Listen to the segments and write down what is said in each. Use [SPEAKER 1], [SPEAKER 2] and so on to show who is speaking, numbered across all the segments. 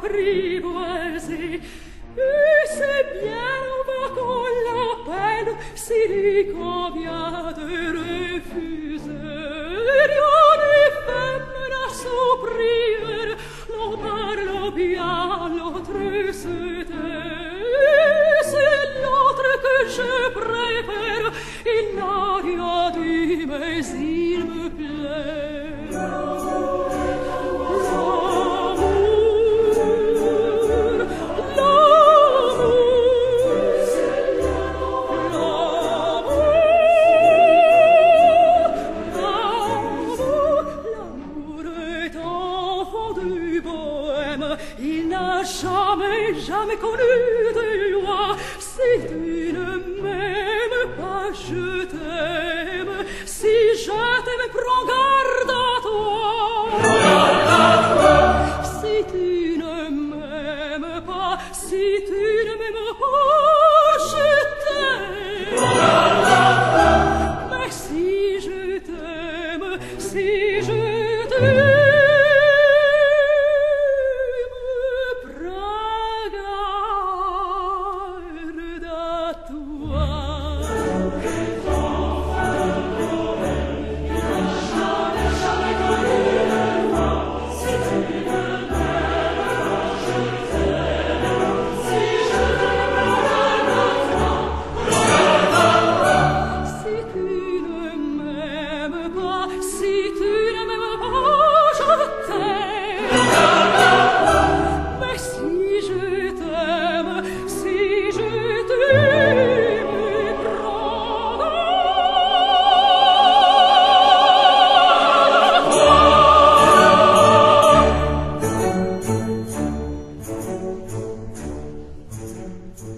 [SPEAKER 1] aprivo si e se bien on va con l'appel si ricovia de refuser io ne femmina sopprimer non parlo bien l'autre se te c'est l'autre que je préfère il n'a rien dit mais il me plaît jamais, jamais connu de loi Si tu ne m'aimes pas, je t'aime. Si je t'aime,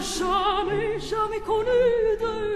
[SPEAKER 1] jamais, jamais connu de